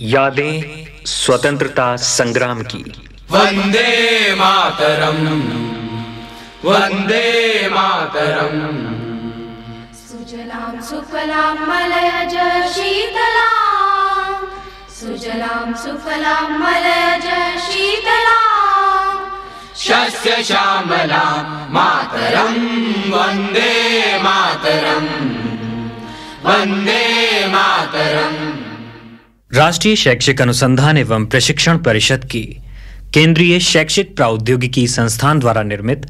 यादें स्वतंत्रता संग्राम की। वंदे मातरम वंदे मातरम। सुजलाम सुफलां मलयज शीतलां सुजलां सुफलां मलयज शीतलां शस्य श्यामलां मातरम वंदे मातरम। वंदे मातरम। राष्ट्रीय शैक्षिक अनुसंधान एवं प्रशिक्षण परिषद की केंद्रीय शैक्षिक प्रौद्योगिकी संस्थान द्वारा निर्मित।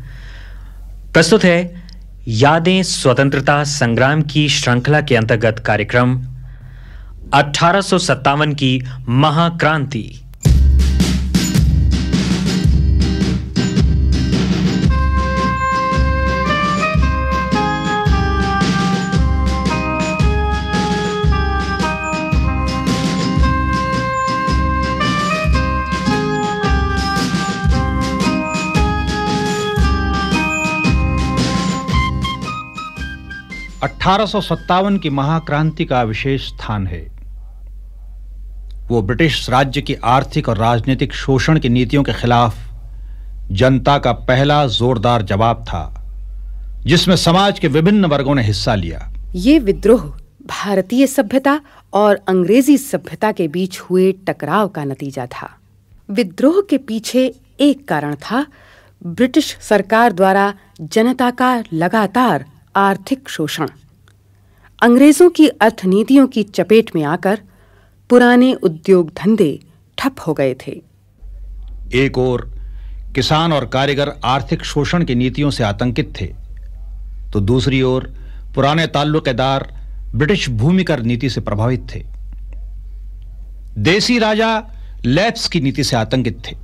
प्रस्तुत है यादें स्वतंत्रता संग्राम की श्रृंखला के अंतर्गत कार्यक्रम। अठारह सौ सत्तावन की महाक्रांति। अठारह की महाक्रांति का विशेष स्थान है। वो ब्रिटिश राज्य की आर्थिक और राजनीतिक शोषण की नीतियों के खिलाफ जनता का पहला जोरदार जवाब था, जिसमें समाज के विभिन्न वर्गों ने हिस्सा लिया। ये विद्रोह भारतीय सभ्यता और अंग्रेज़ी सभ्यता के बीच हुए टकराव का नतीजा था। विद्रोह के पीछे एक कारण था, ब्रिटिश सरकार द्वारा जनता का लगातार आर्थिक शोषण। अंग्रेज़ों की अर्थनीतियों की चपेट में आकर पुराने उद्योग धंधे ठप हो गए थे। एक और किसान और कारीगर आर्थिक शोषण की नीतियों से आतंकित थे तो दूसरी ओर, पुराने ताल्लुकेदार ब्रिटिश भूमिकर नीति से प्रभावित थे। देसी राजा लैप्स की नीति से आतंकित थे।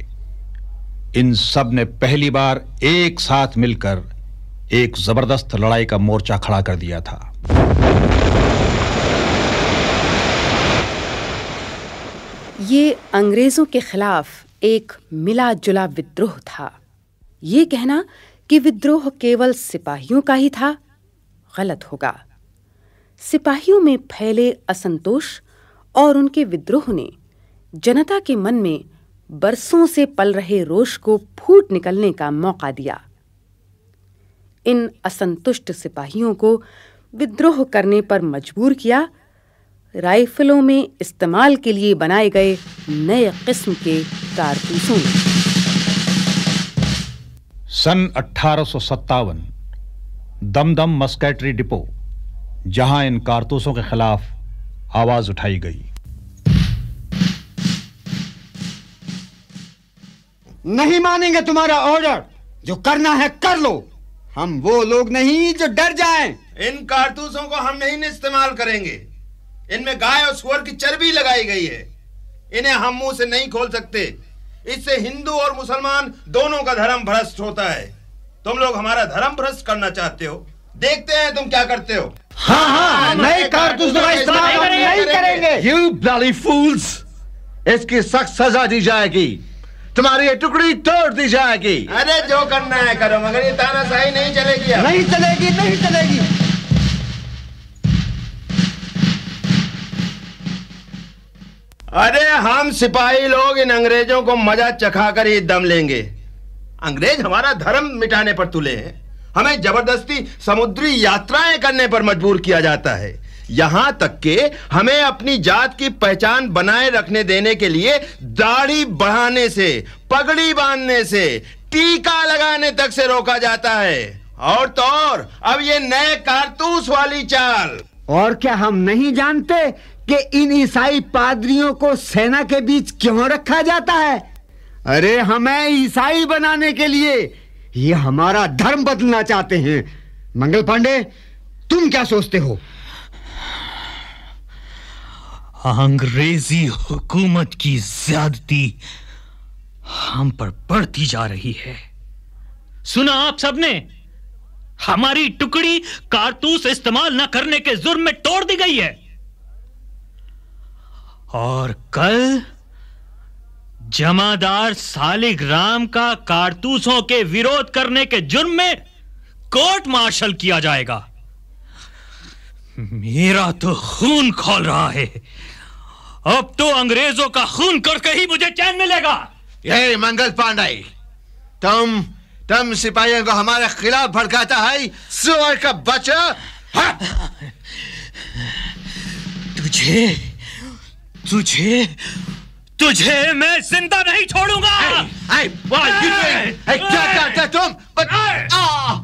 इन सबने पहली बार एक साथ मिलकर एक ज़बरदस्त लड़ाई का मोर्चा खड़ा कर दिया था। ये अंग्रेज़ों के खिलाफ एक मिला जुला विद्रोह था। ये कहना कि विद्रोह केवल सिपाहियों का ही था, गलत होगा। सिपाहियों में फैले असंतोष और उनके विद्रोह ने जनता के मन में बरसों से पल रहे रोष को फूट निकलने का मौका दिया। इन असंतुष्ट सिपाहियों को विद्रोह करने पर मजबूर किया। राइफलों में इस्तेमाल के लिए बनाए गए नए किस्म के कारतूसों सन अठारह दमदम मस्कैटरी डिपो जहाँ इन कारतूसों के खिलाफ आवाज़ उठाई गई। नहीं मानेंगे तुम्हारा ऑर्डर जो करना है कर लो। हम वो लोग नहीं जो डर जाएँ। इन कारतूसों को हम नहीं इस्तेमाल करेंगे। इनमें गाय और सुअर की चर्बी लगाई गई है। इन्हें हम मुँह से नहीं खोल सकते। इससे हिंदू और मुसलमान दोनों का धर्म भ्रष्ट होता है। तुम लोग हमारा धर्म भ्रष्ट करना चाहते हो। देखते हैं तुम क्या करते हो। हाँ हाँ नए कारतूसों का इस्तेमाल नहीं करेंगे। यू ब्लडी फूल्स इसकी सख्त सजा दी जाएगी। तुम्हारी ये टुकड़ी तोड़ दी जाएगी। अरे जो करना है करो मगर ये तानाशाही नहीं चलेगी अब। नहीं चलेगी नहीं चलेगी। अरे हम सिपाही लोग इन अंग्रेज़ों को मज़ा चखा कर ही दम लेंगे। अंग्रेज़ हमारा धर्म मिटाने पर तुले हैं। हमें ज़बरदस्ती समुद्री यात्राएँ करने पर मजबूर किया जाता है। यहाँ तक के हमें अपनी जात की पहचान बनाए रखने देने के लिए दाढ़ी बढ़ाने से, पगड़ी बांधने से, टीका लगाने तक से रोका जाता है। और तो और, अब ये नए कारतूस वाली चाल। और क्या हम नहीं जानते कि इन ईसाई पादरियों को सेना के बीच क्यों रखा जाता है? अरे, हमें ईसाई बनाने के लिए ये हमारा धर्म बदलना चाहते हैं। मंगल पांडे, तुम क्या सोचते हो? अंग्रेज़ी हुकूमत की ज्यादती हम पर बढ़ती जा रही है। सुना आप सबने? हमारी टुकड़ी कारतूस इस्तेमाल न करने के जुर्म में तोड़ दी गई है। और कल जमादार सालिग्राम का कारतूसों के विरोध करने के जुर्म में कोर्ट मार्शल किया जाएगा। मेरा तो खून खोल रहा है। अब तो अंग्रेज़ों का खून करके ही मुझे चैन मिलेगा यही मंगल पांडे तुम तुम सिपाहियों को हमारे खिलाफ भड़काता है सुअर का बच्चा हाँ? तुझे तुझे तुझे मैं ज़िंदा नहीं छोड़ूँगा what are you doing? Hey, क्या करते तुम? But, ah,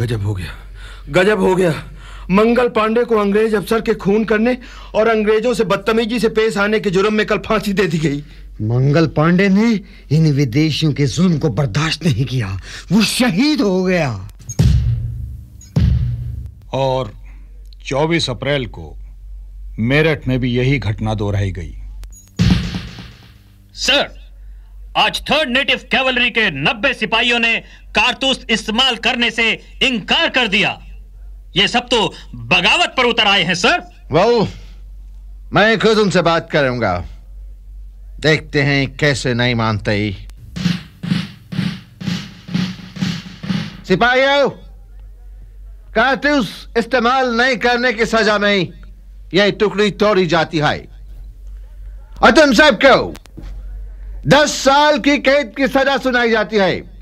गजब हो गया गजब हो गया। मंगल पांडे को अंग्रेज़ अफसर के खून करने और अंग्रेज़ों से बदतमीजी से पेश आने के जुर्म में कल फांसी दे दी गई। मंगल पांडे ने इन विदेशियों के जुल्म को बर्दाश्त नहीं किया वो शहीद हो गया। और 24 अप्रैल को मेरठ में भी यही घटना दोहराई गई। सर आज थर्ड नेटिव कैवलरी के 90 सिपाहियों ने कारतूस इस्तेमाल करने से इनकार कर दिया। ये सब तो बगावत पर उतर आए हैं सर। well, मैं खुद उनसे बात करूँगा। देखते हैं कैसे नहीं मानते सिपाहियों कारतूस इस्तेमाल नहीं करने की सजा में यह टुकड़ी तोड़ी जाती है। और तुम सबको दस साल की कैद की सजा सुनाई जाती है।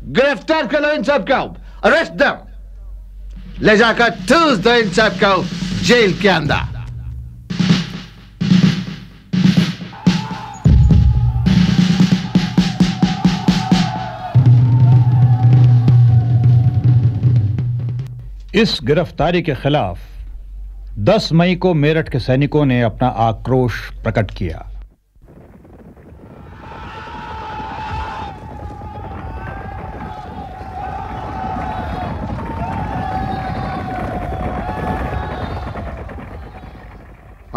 गिरफ़्तार करो इन सबको। अरेस्ट दम ले जाकर ठूस दो इन सबको जेल के अंदर। इस गिरफ्तारी के खिलाफ 10 मई को मेरठ के सैनिकों ने अपना आक्रोश प्रकट किया।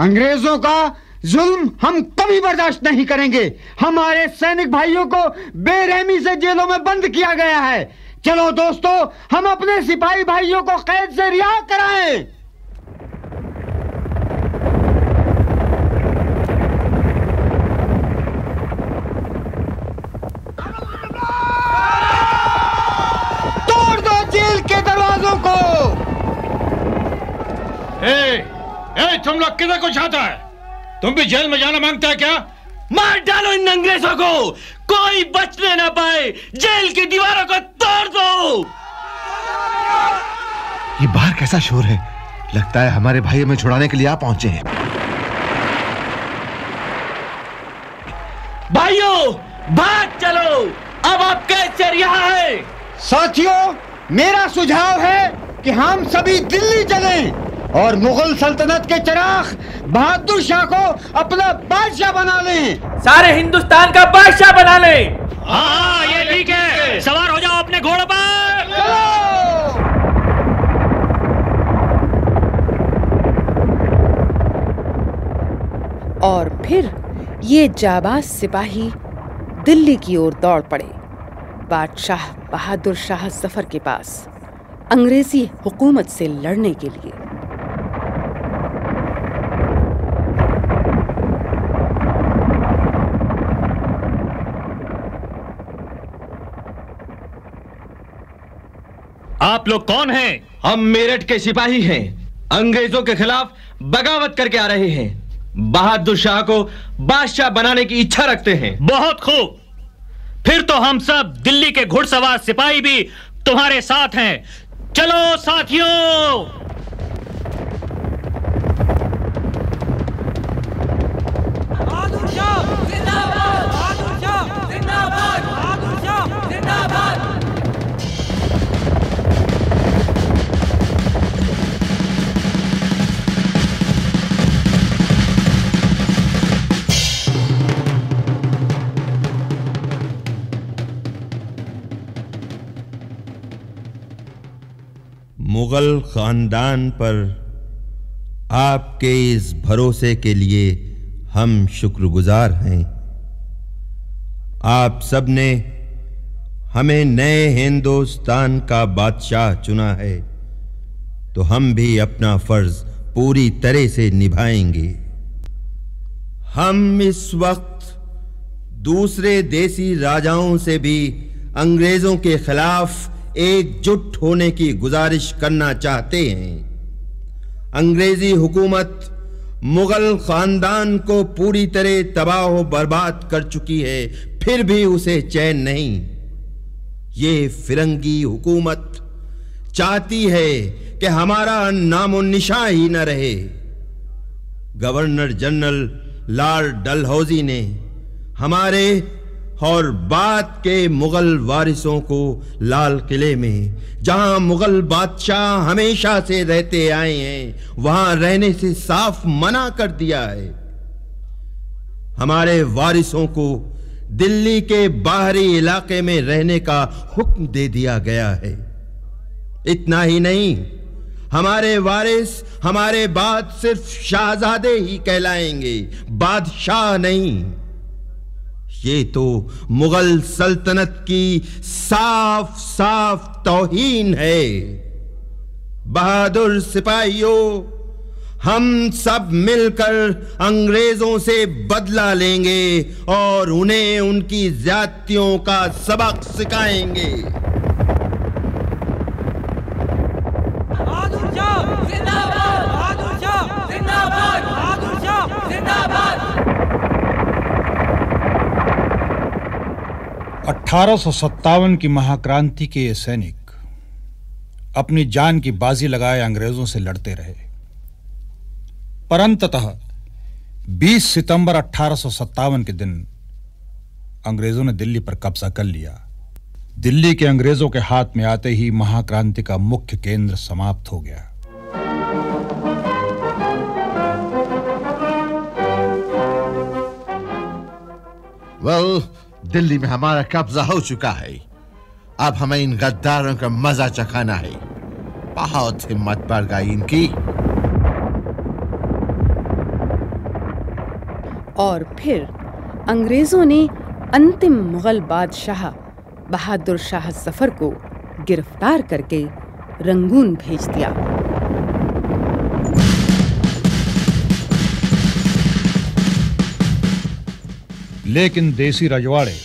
अंग्रेज़ों का जुल्म हम कभी बर्दाश्त नहीं करेंगे। हमारे सैनिक भाइयों को बेरहमी से जेलों में बंद किया गया है। चलो दोस्तों, हम अपने सिपाही भाइयों को कैद से रिहा कराएँ। ए, तुम लोग किधर को चाहता है? तुम भी जेल में जाना माँगता है क्या? मार डालो इन अंग्रेज़ों को। कोई बचने ना पाए। जेल की दीवारों को तोड़ दो। ये बाहर कैसा शोर है? लगता है हमारे भाई हमें छुड़ाने के लिए आ पहुँचे हैं। भाइयों भाग चलो। अब आप कैसे रिहा है? साथियों मेरा सुझाव है कि हम सभी दिल्ली चलें। और मुगल सल्तनत के चराग बहादुर शाह को अपना बादशाह बना लें। सारे हिंदुस्तान का बादशाह बना ले। हाँ हाँ ये ठीक है। सवार हो जाओ अपने घोड़े पर। चलो। और फिर ये जाबाज सिपाही दिल्ली की ओर दौड़ पड़े। बादशाह बहादुर शाह ज़फ़र के पास अंग्रेज़ी हुकूमत से लड़ने के लिए। आप लोग कौन हैं? हम मेरठ के सिपाही हैं। अंग्रेज़ों के खिलाफ बगावत करके आ रहे हैं। बहादुर शाह को बादशाह बनाने की इच्छा रखते हैं। बहुत खूब। फिर तो हम सब दिल्ली के घुड़सवार सिपाही भी तुम्हारे साथ हैं। चलो साथियों! मुगल खानदान पर आपके इस भरोसे के लिए हम शुक्रगुजार हैं। आप सबने हमें नए हिंदुस्तान का बादशाह चुना है तो हम भी अपना फ़र्ज़ पूरी तरह से निभाएँगे। हम इस वक्त दूसरे देसी राजाओं से भी अंग्रेज़ों के खिलाफ एकजुट होने की गुजारिश करना चाहते हैं। अंग्रेज़ी हुकूमत मुगल खानदान को पूरी तरह तबाह बर्बाद कर चुकी है, फिर भी उसे चैन नहीं। ये फिरंगी हुकूमत चाहती है कि हमारा नामो निशा ही न रहे। गवर्नर जनरल लॉर्ड डलहौजी ने हमारे और बाद के मुगल वारिसों को लाल किले में, जहाँ मुगल बादशाह हमेशा से रहते आए हैं, वहाँ रहने से साफ़ मना कर दिया है। हमारे वारिसों को दिल्ली के बाहरी इलाके में रहने का हुक्म दे दिया गया है। इतना ही नहीं, हमारे वारिस हमारे बाद सिर्फ़ शाहजादे ही कहलाएँगे, बादशाह नहीं। ये तो मुगल सल्तनत की साफ़ साफ़ तोहीन है। बहादुर सिपाहियों, हम सब मिलकर अंग्रेज़ों से बदला लेंगे और उन्हें उनकी ज्यादतियों का सबक सिखाएँगे। अठारह की महाक्रांति के ये सैनिक अपनी जान की बाजी लगाए अंग्रेज़ों से लड़ते रहे। परंततः 20 सितंबर अठारह के दिन अंग्रेज़ों ने दिल्ली पर कब्जा कर लिया। दिल्ली के अंग्रेज़ों के हाथ में आते ही महाक्रांति का मुख्य केंद्र समाप्त हो गया। Well, दिल्ली में हमारा कब्जा हो चुका है। अब हमें इन गद्दारों का मज़ा चखाना है। बहुत हिम्मत बढ़ गई इनकी। और फिर अंग्रेज़ों ने अंतिम मुगल बादशाह बहादुर शाह ज़फ़र को गिरफ़्तार करके रंगून भेज दिया। लेकिन देसी रजवाड़े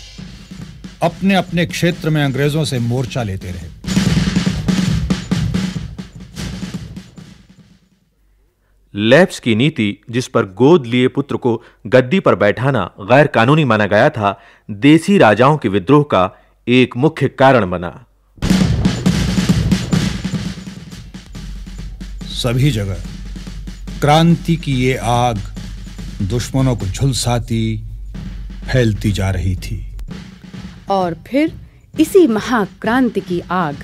अपने अपने क्षेत्र में अंग्रेज़ों से मोर्चा लेते रहे। लैब्स की नीति जिस पर गोद लिए पुत्र को गद्दी पर बैठाना गैर कानूनी माना गया था देसी राजाओं के विद्रोह का एक मुख्य कारण बना। सभी जगह क्रांति की ये आग दुश्मनों को झुलसाती फैलती जा रही थी। और फिर इसी महाक्रांति की आग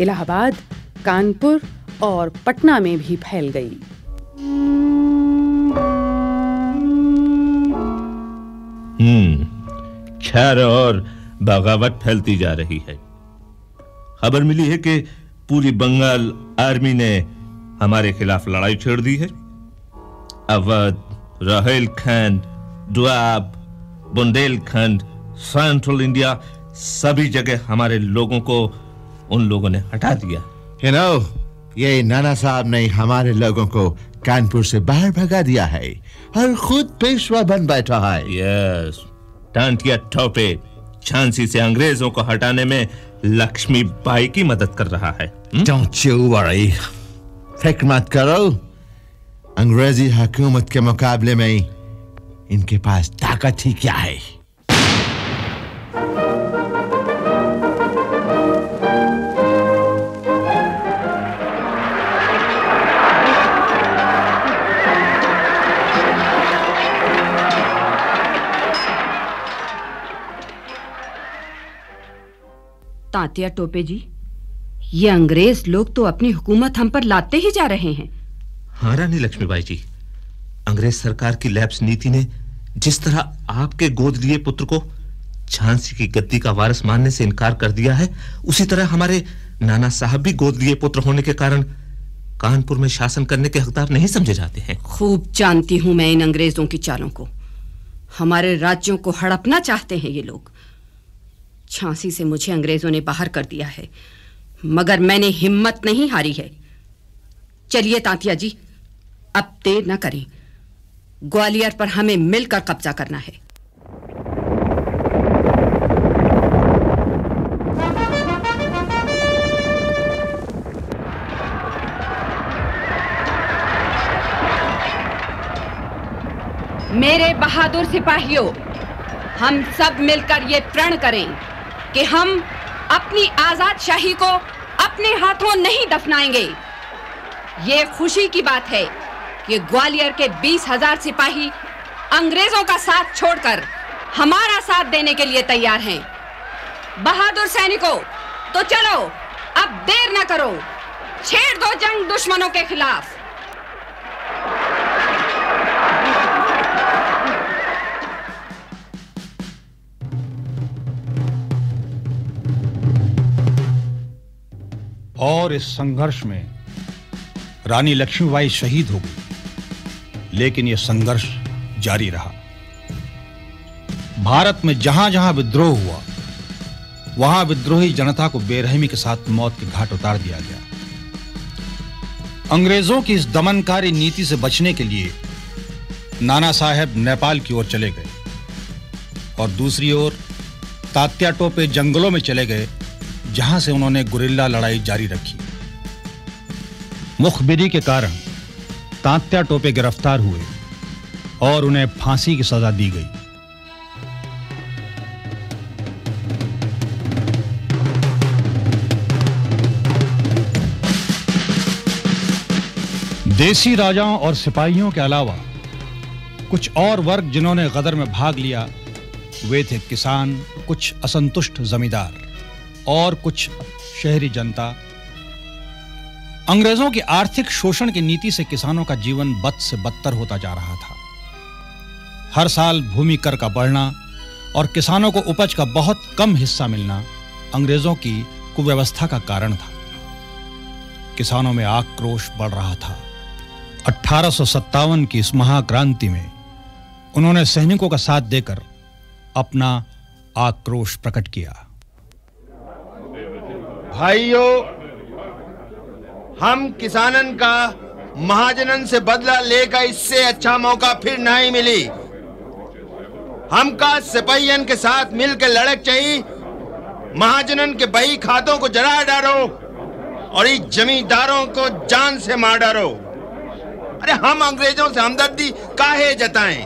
इलाहाबाद कानपुर और पटना में भी फैल गई। हम्म खैर और बगावत फैलती जा रही है। खबर मिली है कि पूरी बंगाल आर्मी ने हमारे खिलाफ लड़ाई छेड़ दी है। अवध रोहेलखंड दुआब बुंदेलखंड सेंट्रल इंडिया सभी जगह हमारे लोगों को उन लोगों ने हटा दिया। You know, ये नाना साहब ने हमारे लोगों को कानपुर से बाहर भगा दिया है। और खुद पेशवा बन बैठा है। यस टांटिया टोपे झांसी से अंग्रेज़ों को हटाने में लक्ष्मी बाई की मदद कर रहा है। Don't you worry. फ़िक्र मत करो। अंग्रेज़ी हुकूमत के मुकाबले में इनके पास ताकत ही क्या है? तांतिया टोपे जी ये अंग्रेज़ लोग तो अपनी हुकूमत हम पर लाते ही जा रहे हैं। हाँ रानी लक्ष्मीबाई जी अंग्रेज़ सरकार की लैब्स नीति ने जिस तरह आपके गोद लिए पुत्र को झांसी की गद्दी का वारिस मानने से इनकार कर दिया है, उसी तरह हमारे नाना साहब भी गोद लिए पुत्र होने के कारण कानपुर में शासन करने के हकदार नहीं समझे जाते हैं। खूब जानती हूँ मैं इन अंग्रेज़ों की चालों को। हमारे राज्यों को हड़पना चाहते हैं ये लोग। झांसी से मुझे अंग्रेज़ों ने बाहर कर दिया है, मगर मैंने हिम्मत नहीं हारी है। चलिए तांतिया जी, अब देर न करें। ग्वालियर पर हमें मिलकर कब्जा करना है। मेरे बहादुर सिपाहियों, हम सब मिलकर ये प्रण करें कि हम अपनी आज़ाद शाही को अपने हाथों नहीं दफनाएँगे। ये खुशी की बात है कि ग्वालियर के बीस हज़ार सिपाही अंग्रेज़ों का साथ छोड़कर हमारा साथ देने के लिए तैयार हैं। बहादुर सैनिकों तो चलो, अब देर न करो। छेड़ दो जंग दुश्मनों के खिलाफ। और इस संघर्ष में रानी लक्ष्मीबाई शहीद हो गई। लेकिन यह संघर्ष जारी रहा। भारत में जहाँ जहाँ विद्रोह हुआ, वहाँ विद्रोही जनता को बेरहमी के साथ मौत के घाट उतार दिया गया। अंग्रेज़ों की इस दमनकारी नीति से बचने के लिए नाना साहेब नेपाल की ओर चले गए और दूसरी ओर तात्या टोपे जंगलों में चले गए, जहाँ से उन्होंने गुरिल्ला लड़ाई जारी रखी। मुखबिरी के कारण तात्या टोपे गिरफ़्तार हुए और उन्हें फांसी की सजा दी गई। देसी राजाओं और सिपाहियों के अलावा कुछ और वर्ग जिन्होंने गदर में भाग लिया, वे थे किसान, कुछ असंतुष्ट जमींदार और कुछ शहरी जनता। अंग्रेज़ों की आर्थिक शोषण की नीति से किसानों का जीवन बद से बदतर होता जा रहा था। हर साल भूमि कर का बढ़ना और किसानों को उपज का बहुत कम हिस्सा मिलना अंग्रेज़ों की कुव्यवस्था का कारण था। किसानों में आक्रोश बढ़ रहा था। अठारह की इस महाक्रांति में उन्होंने सैनिकों का साथ देकर अपना आक्रोश प्रकट किया। भाइयों हम किसानन का महाजनन से बदला लेकर इससे अच्छा मौका फिर नहीं मिली। हमका सिपहियन के साथ मिलकर लड़क चाहिए महाजनन के बही खातों को जला डालो और इस जमींदारों को जान से मार डालो अरे हम अंग्रेज़ों से हमदर्दी काहे जताएँ?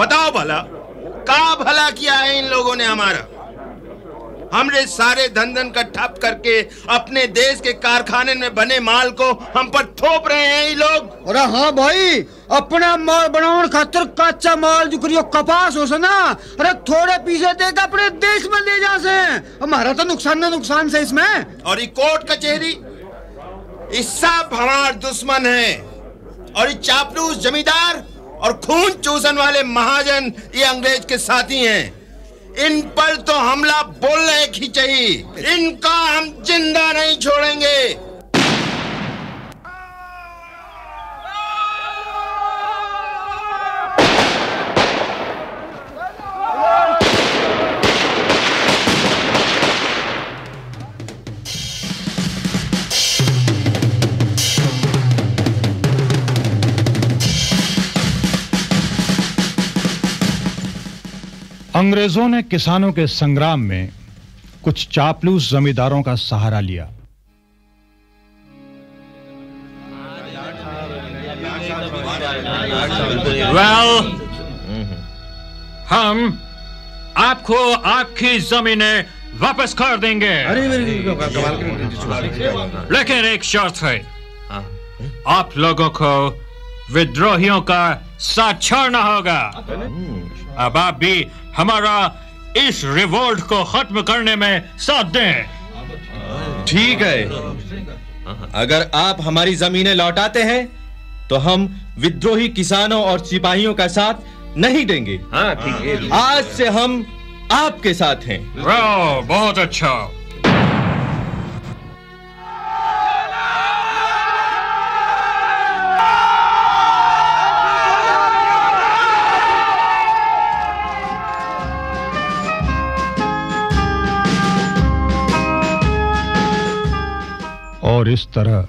बताओ भला, का भला किया है इन लोगों ने हमारा? हमने सारे धन धन का ठप करके अपने देश के कारखाने में बने माल को हम पर थोप रहे हैं ये लोग। अरे हाँ भाई अपना माल बनाने खातिर कच्चा माल जो करियो कपास हो ना अरे थोड़े पीछे देकर अपने देश में ले जा से। हमारा तो नुकसान ना नुकसान से इसमें। और ये कोर्ट कचहरी इस सब हमारे दुश्मन है। और ये चापलूस जमींदार और खून चूसन वाले महाजन ये अंग्रेज़ के साथी हैं। इन पर तो हमला बोलने की चाहिए। इनका हम ज़िंदा नहीं छोड़ेंगे। अंग्रेज़ों ने किसानों के संग्राम में कुछ चापलूस जमींदारों का सहारा लिया। वेल हम आपको आपकी जमीनें वापस कर देंगे। लेकिन एक शर्त है। आप लोगों को विद्रोहियों का साथ छोड़ना होगा। अब आप भी हमारा इस रिवोल्ट को खत्म करने में साथ दें। ठीक है। अगर आप हमारी जमीनें लौटाते हैं तो हम विद्रोही किसानों और सिपाहियों का साथ नहीं देंगे। हाँ ठीक है। आज से हम आपके साथ हैं। वाह बहुत अच्छा। और इस तरह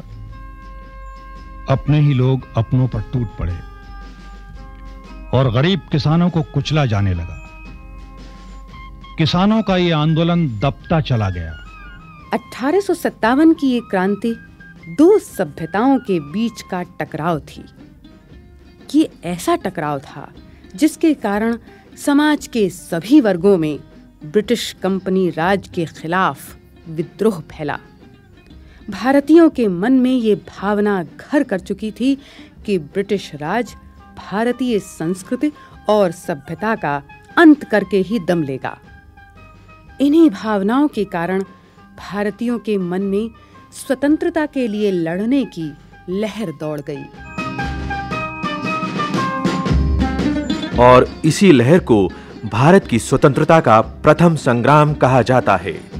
अपने ही लोग अपनों पर टूट पड़े और गरीब किसानों को कुचला जाने लगा। किसानों का यह आंदोलन दबता चला गया। अठारह की ये क्रांति दो सभ्यताओं के बीच का टकराव थी। ये ऐसा टकराव था जिसके कारण समाज के सभी वर्गों में ब्रिटिश कंपनी राज के खिलाफ विद्रोह फैला। भारतीयों के मन में ये भावना घर कर चुकी थी कि ब्रिटिश राज भारतीय संस्कृति और सभ्यता का अंत करके ही दम लेगा। इन्हीं भावनाओं के कारण भारतीयों के मन में स्वतंत्रता के लिए लड़ने की लहर दौड़ गई। और इसी लहर को भारत की स्वतंत्रता का प्रथम संग्राम कहा जाता है।